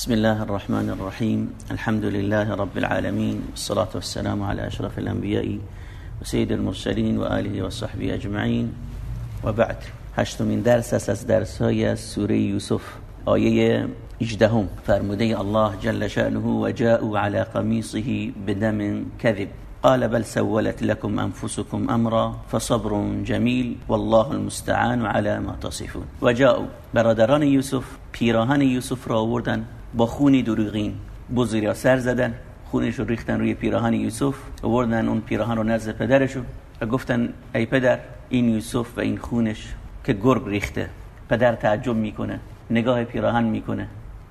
بسم الله الرحمن الرحيم الحمد لله رب العالمين والصلاة والسلام على أشرف الأنبياء وسيد المرسلين وآله وصحبه أجمعين وبعد هشتمین درس از درس های سوره یوسف آیه 18 فرموده الله جل شأنه و جاءوا على قميصه بدم كذب قال بل سولت لكم أنفسكم أمرا فصبر جميل والله المستعان على ما تصفون و جاءوا برادران یوسف پیراهن یوسف را آوردن با خونی دروغین. بزریا سر زدن خونش رو ریختن روی پیراهن یوسف آوردن اون پیراهن رو نزد پدرشون و گفتن ای پدر این یوسف و این خونش که گرگ ریخته پدر تعجب می‌کنه نگاه پیراهن می‌کنه.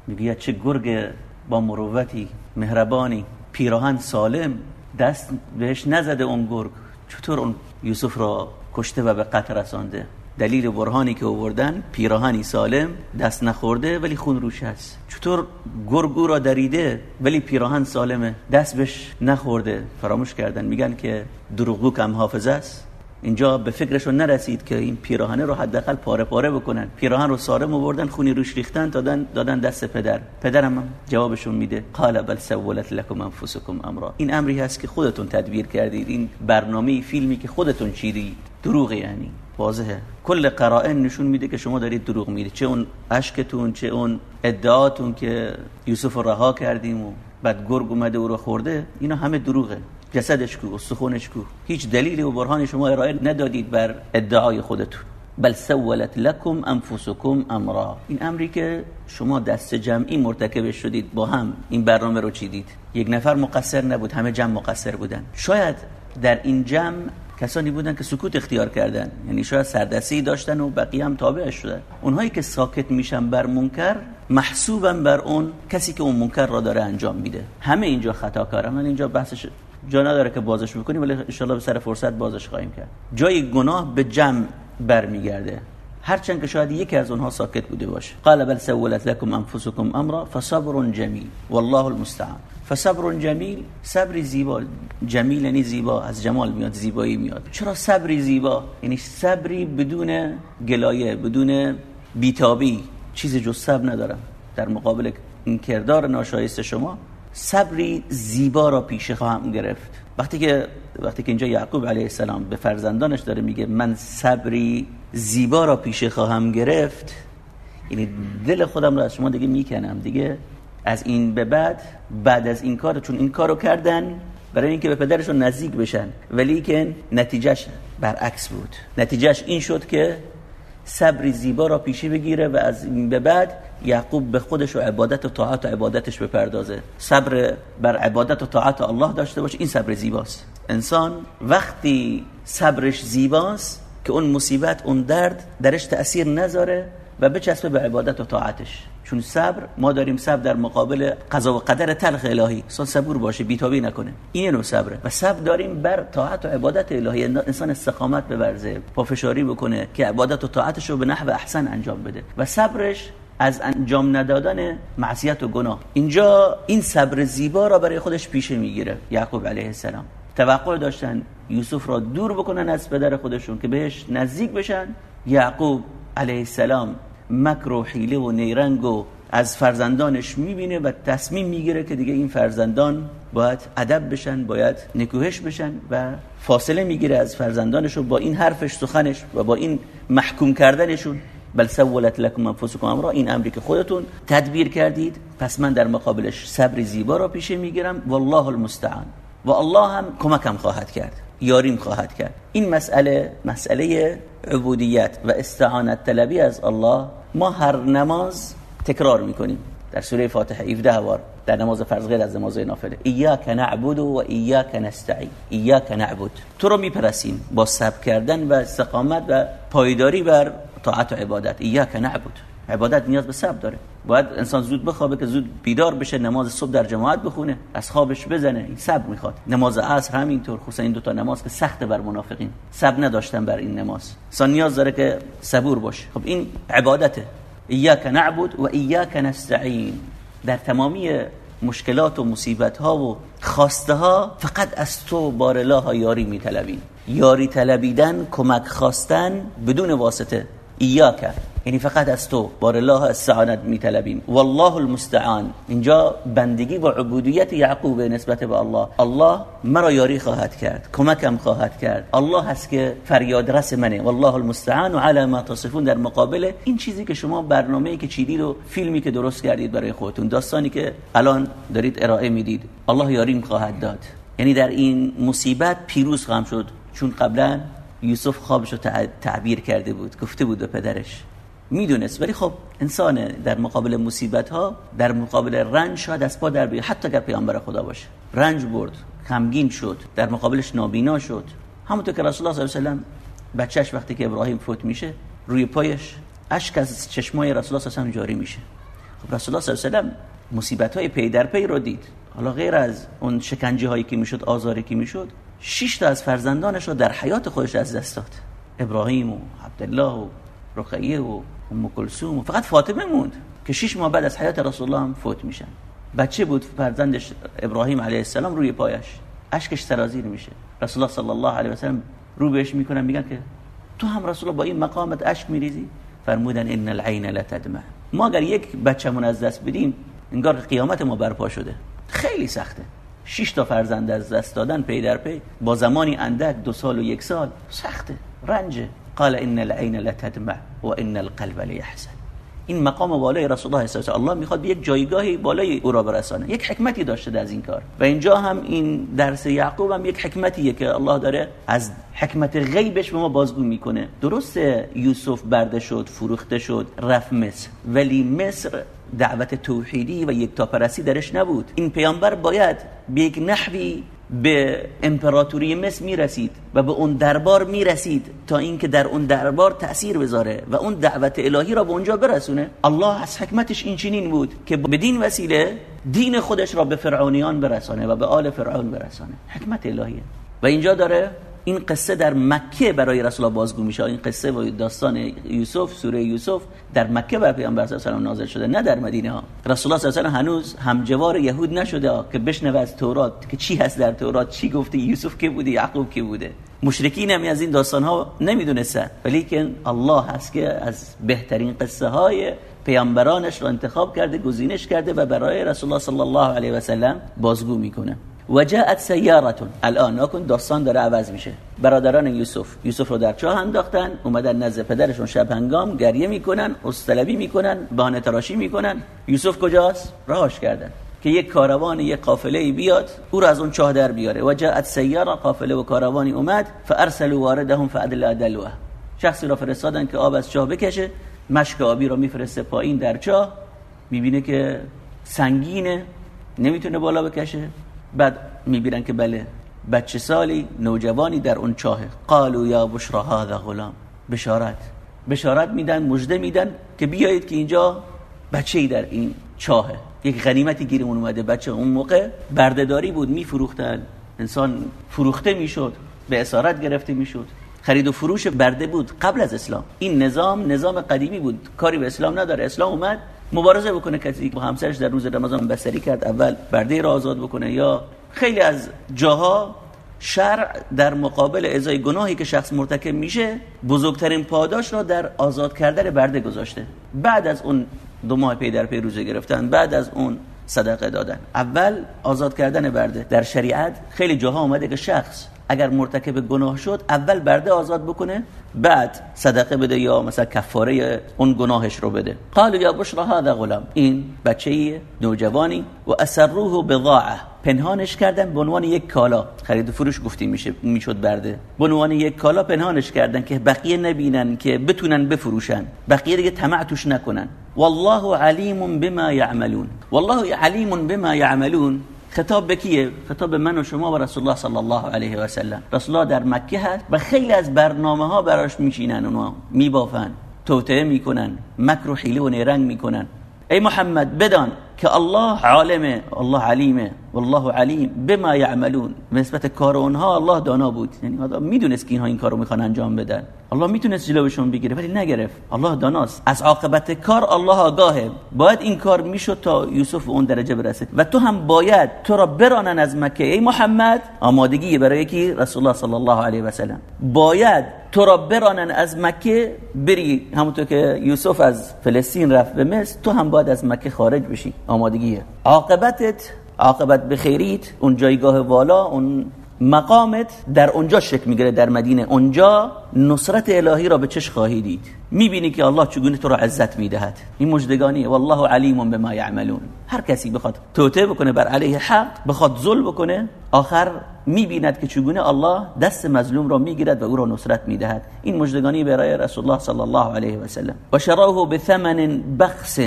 میگه چه گرگ با مروتی مهربانی پیراهن سالم دست بهش نزده اون گرگ. چطور اون یوسف را کشته و به قتل رسانده؟ دلیل برهانی که آوردن پیراهنی سالم دست نخورده ولی خون روش هست. چطور گرگو را دریده ولی پیراهن سالمه؟ دست بهش نخورده. فراموش کردن. میگن که دروغگو کم حافظه است. اینجا به فکرشون نرسید که این پیراهنه رو حداقل پاره پاره بکنن. پیراهن رو سالم آوردن خونی روش ریختن دادن دادن دست پدر. پدرم جوابشون میده. قال بل سولت لكم انفسكم امرا. این امری هست که خودتون تدبیر کردید. این برنامه فیلمی که خودتون چیدید. دروغ یعنی. واضحه. کل قرائن نشون میده که شما دارید دروغ می‌دید چه اون اشکتون چه اون ادعاتون که یوسف رو رها کردیم و بعد گرگ اومده او رو خورده اینا همه دروغه. جسدش کو استخونش کو. هیچ دلیلی و برهانی شما ارائه ندادید بر ادعای خودتون. بل سولت لكم انفسكم امرا. این امری که شما دست جمعی مرتکب شدید با هم این برنامه رو چیدید. یک نفر مقصر نبود همه جمع مقصر بودن. شاید در این جمع کسانی بودن که سکوت اختیار کردن. یعنی شاید سردستی داشتن و بقیه هم تابعش شدن. اونهایی که ساکت میشن بر منکر محسوبن بر اون کسی که اون منکر را داره انجام میده. همه اینجا خطا کارن. من اینجا بحثش جا نداره که بازش بکنیم ولی ان به سر فرصت بازش خواهیم کرد. جای گناه به جمع برمیگرده. هرچند که شاید یکی از اونها ساکت بوده باشه. قال بل سولت لكم انفسكم امرا فصبر جميل والله المستعان. فصبر جمیل صبر زیبا. جمیل یعنی زیبا از جمال میاد زیبایی میاد. چرا صبری زیبا؟ یعنی صبری بدون گلایه بدون بیتابی. چیز جز صبر ندارم در مقابل این کردار ناشایست شما صبری زیبا را پیش خواهم گرفت. وقتی که وقتی که اینجا یعقوب علیه السلام به فرزندانش داره میگه من صبری زیبا را پیش خواهم گرفت یعنی دل خودم را از شما دیگه می‌کنم. دیگه از این به بعد بعد از این کار چون این کارو کردن برای اینکه به پدرشون نزدیک بشن. ولی که نتیجهش برعکس بود. نتیجهش این شد که صبر زیبا را پیشی بگیره و از این به بعد یعقوب به خودش و عبادت و طاعت و عبادتش بپردازه. صبر بر عبادت و طاعت الله داشته باشه. این صبر زیباست. انسان وقتی صبرش زیباست که اون مصیبت اون درد درش تأثیر نذاره و بچسبه به عبادت و طاعتش. چون صبر ما داریم صبر در مقابل قضا و قدر تلخ الهی. انسان صبور باشه بیتابی نکنه. این نوع صبره. و صبر داریم بر طاعت و عبادت الهی. انسان استقامت بورزه پافشاری بکنه که عبادت و طاعتش رو به نحو احسن انجام بده. و صبرش از انجام ندادن معصیت و گناه. اینجا این صبر زیبا را برای خودش پیشه می‌گیره. یعقوب علیه السلام. توقع داشتن یوسف را دور بکنن از پدر خودشون که بهش نزدیک بشن. یعقوب علیه السلام مکر و حیله و نیرنگ و از فرزندانش می‌بینه و تصمیم می‌گیره که دیگه این فرزندان باید ادب بشن باید نکوهش بشن و فاصله می‌گیره از فرزندانش و با این حرفش سخنش و با این محکوم کردنشون. بل سولت لكم انفسكم امرا این امری که خودتون تدبیر کردید. پس من در مقابلش صبر زیبا را پیشه می‌گیرم. والله المستعان. و الله هم کمکم خواهد کرد یاریم خواهد کرد. این مسئله مسئله عبودیت و استعانت طلبی از الله ما هر نماز تکرار می‌کنیم. در سوره فاتحه 17 بار در نماز فرض غیر از نماز نافله. ایاک نعبد و ایاک نستعین. ایاک نعبد. تو رو می‌پرسیم با صبر کردن و استقامت و پایداری بر طاعت و عبادت. ایاک نعبد. عبادت نیاز به صبر داره. باید انسان زود بخوابه که زود بیدار بشه نماز صبح در جماعت بخونه از خوابش بزنه. این صبر می‌خواد. نماز عصر همینطور. خصوصا این دو تا نماز که سخته بر منافقین. صبر نداشتن بر این نماز. انسان نیاز داره که صبور باشه. خب این عبادته. ایاک نعبد و ایاک نستعین. در تمامی مشکلات و مصیبت ها و خواسته ها فقط از تو بار الله یاری میطلبیم. یاری طلبیدن کمک خواستن بدون واسطه. ایاک یعنی فقط از تو بار الله استعانت میطلبیم. والله المستعان. اینجا بندگی و عبودیت یعقوب نسبت به الله. الله مرا یاری خواهد کرد کمکم خواهد کرد. الله هست که فریاد رس منه. والله المستعان علی ما تصفون. در مقابل این چیزی که شما برنامه‌ای که چیدید و فیلمی که درست کردید برای خودتون داستانی که الان دارید ارائه می‌دید الله یاریم خواهد داد. یعنی در این مصیبت پیروز خواهم شد. چون قبلا یوسف خوابش رو تعبیر کرده بود گفته بود به پدرش می‌دونست ولی خب انسان در مقابل مصیبت ها در مقابل رنج شاید از پا در بیاد. حتی اگر پیامبر خدا باشه. رنج برد غمگین شد در مقابلش نابینا شد. همونطور که رسول الله صلی الله علیه و بچهش وقتی که ابراهیم فوت میشه روی پایش اشک از چشمای رسول الله صلی الله علیه و جاری میشه. خب رسول الله صلی الله علیه و سلم مصیبت های پی در پی رو دید. حالا غیر از اون شکنجه هایی که می‌شد آزاری که می‌شد شش تا از فرزندانش رو در حیات خودش از دست داد. ابراهیم و عبدالله و رقیه و ام کلثوم و فقط فاطمه موند که شش ماه بعد از حیات رسول الله هم فوت میشن. بچه بود فرزندش ابراهیم علیه السلام روی پایش. اشکش سرازیر میشه. رسول الله صلی الله علیه و سلم رو بهش می‌کنن میگن که تو هم رسول با این مقامت اشک میریزی؟ فرمودن ان العین لتدمع ما اگر یک بچه‌مون از دست بدیم انگار قیامت ما برپا شده. خیلی سخته. شش تا فرزند از دست دادن پی در پی. با زمانی اندک دو سال و یک سال. سخته. رنجه قال ان العين لتدمع وان القلب ليحزن این مقام بالای رسول الله صلی الله می‌خواد به یک جایگاهی بالای او را برسانه. یک حکمتی داشته از این کار. و اینجا هم این درس یعقوب هم یک حکمتیه که الله داره از حکمت غیبش به ما بازگو می‌کنه. درست یوسف برده شد فروخته شد رفت مصر. ولی مصر دعوت توحیدی و یک تاپرستی درش نبود. این پیامبر باید به یک نحوی به امپراتوری مصر می‌رسید و به اون دربار می‌رسید تا اینکه در اون دربار تأثیر بذاره و اون دعوت الهی را به اونجا برسونه. الله از حکمتش این چنین بود که بدین وسیله دین خودش را به فرعونیان برسانه و به آل فرعون برسانه. حکمت الهیه. و اینجا داره این قصه در مکه برای رسول الله بازگو میشه. این قصه و داستان یوسف سوره یوسف در مکه بر پیامبر صلی الله علیه و نازل شده نه در مدینه ها. رسول الله صلی الله علیه و هنوز همجوار یهود نشده که بشنوه از تورات که چی هست در تورات چی گفته یوسف که بوده یعقوب که بوده. مشرکین هم از این داستان ها نمی‌دونستن. ولی که الله هست که از بهترین قصه های پیامبرانش رو انتخاب کرده گزینش کرده و برای رسول الله صلی الله علیه و سلم بازگو می‌کنه. و جاءت سیارتون. الان نکن داستان داره عوض میشه. برادران یوسف یوسف رو در چاه انداختن اومدن نزد پدرشون شب هنگام گریه می‌کنن استلبی می‌کنن بهانه تراشی می‌کنن. یوسف کجاست؟ راهش کردن. که یک کاروان یک قافله بیاد او رو از اون چاه در بیاره. و جاءت سیاره قافله و کاروانی اومد فارسلوا واردهم فادل دلوه. شخصی را فرستادن که آب از چاه بکشه مشک آبی رو میفرسته پایین در چاه. می‌بینه که سنگینه نمی‌تونه بالا بکشه. بعد می‌بینن که بله بچه سالی نوجوانی در اون چاه. قالو یا بشرا هذا غلام. بشارت. بشارت میدن مجده میدن که بیایید که اینجا بچه ای در این چاهه. یک غنیمتی گیرمون اومده. بچه اون موقع بردهداری بود میفروختن. انسان فروخته می‌شد به اسارت گرفته می‌شد. خرید و فروش برده بود قبل از اسلام. این نظام نظام قدیمی بود. کاری به اسلام نداره. اسلام اومد مبارزه بکنه کسی با همسرش در روز رمضان بستری کرد اول برده را آزاد بکنه یا خیلی از جاها شرع در مقابل ازای گناهی که شخص مرتکب میشه بزرگترین پاداش را در آزاد کردن برده گذاشته. بعد از اون دو ماه پی در پی روزه گرفتن بعد از اون صدقه دادن. اول آزاد کردن برده. در شریعت خیلی جاها اومده که شخص اگر مرتکب گناه شد اول برده آزاد بکنه بعد صدقه بده یا مثلا کفاره اون گناهش رو بده. قال یا بشرا هذا غلام. این بچه نوجوانی و اسروه بضاعه. پنهانش کردن به عنوان یک کالا. خرید و فروش گفتی میشه می‌شد برده. به عنوان یک کالا پنهانش کردن که بقیه نبینن که بتونن بفروشن. بقیه دیگه طمع توش نکنن. والله علیم بما يعملون والله علیم بما يعملون خطاب به کیه؟ خطاب به من و شما و رسول الله صلی الله علیه و سلم. رسول الله در مکه هست و خیلی از برنامه ها براش میشینن اونها میبافن. توطئه می‌کنن. مکر و حیله و نیرنگ می‌کنن. ای محمد بدان که الله عالمه الله علیمه. والله علیم بما یعملون. نسبت کار اونها الله دانا بود. یعنی می‌دونست که اینها این کارو می‌خوان انجام بدن. الله می‌تونست جلوشون بگیره ولی نگرفت. الله داناست. از عاقبت کار الله آگاهه. باید این کار می‌شد تا یوسف اون درجه برسه. و تو هم باید تو را برانن از مکه. ای محمد آمادگی برای کی؟ رسول الله صلی الله علیه و سلم. باید تو را برانن از مکه بری همونطور که یوسف از فلسطین رفت به مصر تو هم باید از مکه خارج بشی. آمادگیه. عاقبتت عاقبت بخیریت اون جایگاه والا اون مقامت در اونجا شک می‌گیره در مدینه. اونجا نصرت الهی را به چش خواهی دید. می‌بینی که الله چگونه تو را عزت می‌دهد. این مجدگانی والله علیم بما یعملون. هر کسی بخواد توته بکنه بر علیه حق بخواد ظلم بکنه آخر می‌بیند که چگونه الله دست مظلوم را می‌گیرد و او را نصرت می‌دهد. این مجدگانی برای رسول الله صلی الله علیه و سلم. و شراه بثمن بخس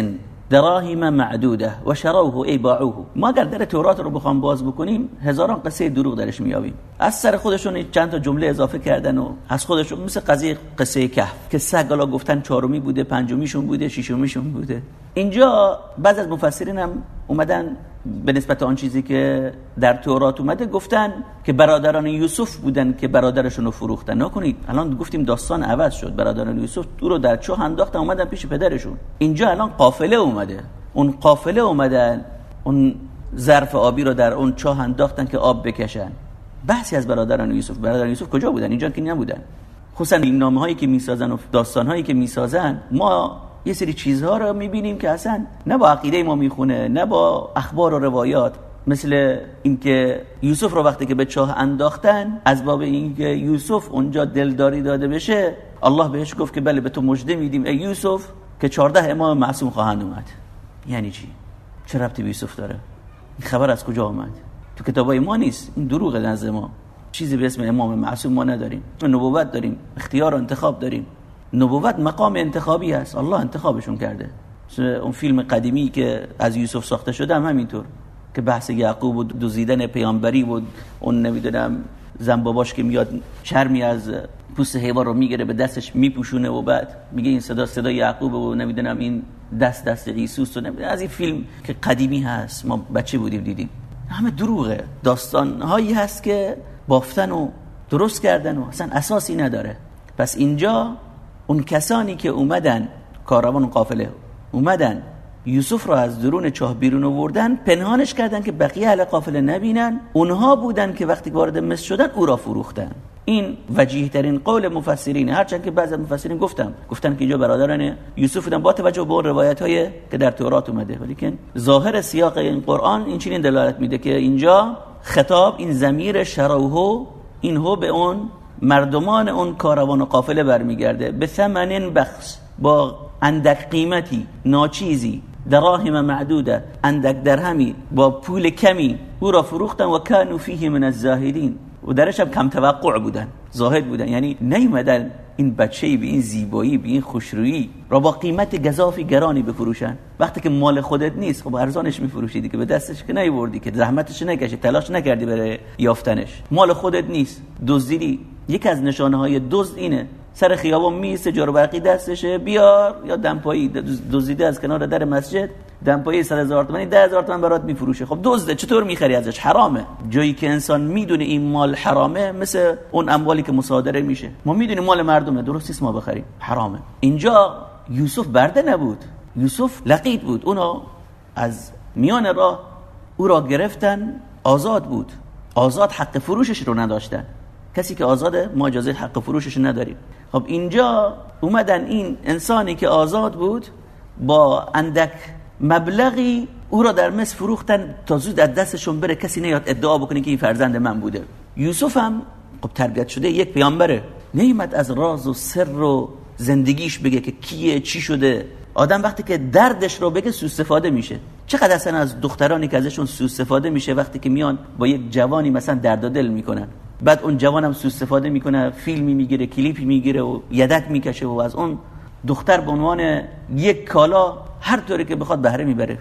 دراهم معدوده و شروه ای باعوه ما اگر در تورات رو بخوام باز بکنیم هزاران قصه دروغ درش میابیم از سر خودشون چند تا جمله اضافه کردن و از خودشون مثل قضیه قصه کهف که سگ گفتن چهارمی بوده پنجمیشون بوده ششمیشون بوده. اینجا بعض از مفسرین هم اومدن به نسبت آن چیزی که در تورات اومده گفتن که برادران یوسف بودن که برادرشون رو فروختن. نکنید. الان گفتیم داستان عوض شد. برادران یوسف تو رو در چاه انداختن اومدن پیش پدرشون. اینجا الان قافله اومده. اون قافله اومدن اون ظرف آبی رو در اون چاه انداختن که آب بکشن. بحثی از برادران یوسف. برادران یوسف کجا بودن؟ اینجا که نبودن. خصوصا این نامه هایی که می‌سازن و داستان هایی که می‌سازن ما یه سری چیزها رو می‌بینیم که اصلا نه با عقیده ما می‌خونه نه با اخبار و روایات. مثل اینکه یوسف رو وقتی که به چاه انداختن از باب اینکه یوسف اونجا دلداری داده بشه الله بهش گفت که بله به تو مژده میدیم. ای یوسف که 14 امام معصوم خواهند اومد. یعنی چی؟ چه ربطی به یوسف داره؟ این خبر از کجا آمد تو کتابای ما نیست. این دروغ نزد ما. چیزی به اسم امام معصوم ما نداریم. نبوت داریم. اختیار و انتخاب داریم. نبوت مقام انتخابی است. الله انتخابشون کرده. اون فیلم قدیمی که از یوسف ساخته شده هم همینطور. که بحث یعقوب و دوزیدن پیامبری بود اون نمی‌دونم زن باباش که میاد چرمی از پوست حیوان رو می‌گیره به دستش میپوشونه و بعد میگه این صدا صدا یعقوب و نمی‌دونم این دست دست عیسوس و از این فیلم که قدیمی هست. ما بچه بودیم دیدیم. همه دروغه. داستان هایی هست که بافتن و درست کردن و اصلا اساسی نداره. پس اینجا اون کسانی که اومدن کاروان قافله اومدن یوسف را از درون چاه بیرون آوردن پنهانش کردن که بقیه اهل قافله نبینن. اونها بودن که وقتی وارد مصر شدن او را فروختن. این وجیه ترین قول مفسرین هرچند که بعضی مفسرین گفتم گفتن که اینجا برادران یوسف بودن با توجه به اون روایت های که در تورات اومده. ولی ظاهر سیاق این قرآن این چنین دلالت میده که اینجا خطاب این زمیر شروهو این به اون مردمان اون کاروان و قافله برمیگرده. به ثمن بخص با اندک قیمتی ناچیزی دراهم معدوده اندک درهمی با پول کمی او را فروختن و کانو فیه من الزاهدین. و درش هم کم توقع بودن زاهد بودن. یعنی نیومدن این بچه به این زیبایی به این خوشرویی را با قیمت گذافی گرانی بفروشن. وقتی که مال خودت نیست خب ارزانش میفروشیدی که به دستش که نیوردی که زحمتش نکشی تلاش نکردی برای یافتنش. مال خودت نیست. دزدیدی یک از نشانه های دزد اینه. سر خیابان می سجار برقی دستشه بیار یا دمپایی دزدیده از کنار در مسجد دمپایی 100 هزار تومانی 10 هزار تومان برات میفروشه. خب دزده چطور می‌خری ازش؟ حرامه. جایی که انسان می‌دونه این مال حرامه مثل اون اموالی که مصادره میشه. ما می‌دونیم مال مردمه. درست نیست ما بخریم. حرامه. اینجا یوسف برده نبود. یوسف لقید بود. اونو از میان راه او را گرفتن. آزاد بود. آزاد حق فروشش رو نداشتن. کسی که آزاده ما اجازه حق فروشش نداریم. خب اینجا اومدن این انسانی که آزاد بود با اندک مبلغی او را در مصر فروختن تا زود از دستشون بره کسی نیاد ادعا بکنه که این فرزند من بوده. یوسف هم خب تربیت شده یک پیامبره. نیومد از راز و سر و زندگیش بگه که کیه چی شده. آدم وقتی که دردش رو بگه سو استفاده میشه. چقدر اصلا از دخترانی که ازشون سو استفاده میشه وقتی که میان با یک جوانی مثلا درد دل می‌کنن. بعد اون جوانم سو استفاده می‌کنه فیلمی می‌گیره کلیپی می‌گیره و یدک می‌کشه و از اون دختر به عنوان یک کالا هر طوری که بخواد بهره می‌بره.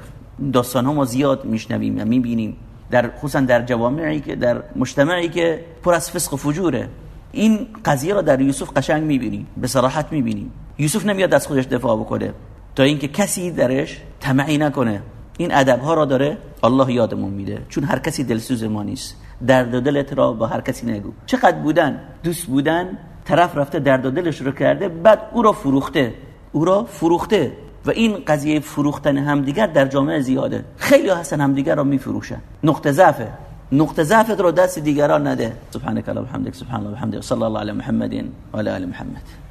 داستان ها ما زیاد میشنویم و می‌بینیم. در خصوصا در جوامعی که در مجتمعی که پر از فسق و فجوره. این قضیه را در یوسف قشنگ می‌بینیم به صراحت می‌بینیم. یوسف نمیاد از خودش دفاع بکنه. تا اینکه کسی درش طمعی نکنه. این ادب ها را داره الله یادمون میده. چون هر کسی دلسوز ما نیست. درد و دلت را با هر کسی نگو. چقدر بودن دوست بودن طرف رفته درد و دلش رو کرده بعد او را فروخته. او را فروخته. و این قضیه فروختن همدیگر در جامعه زیاده. خیلی هستن همدیگر را میفروشن. نقطه ضعفه. نقطه ضعفت رو دست دیگران نده. سبحانك اللهم وبحمدك سبحان الله وبحمده صلی الله علی محمد و علی محمد.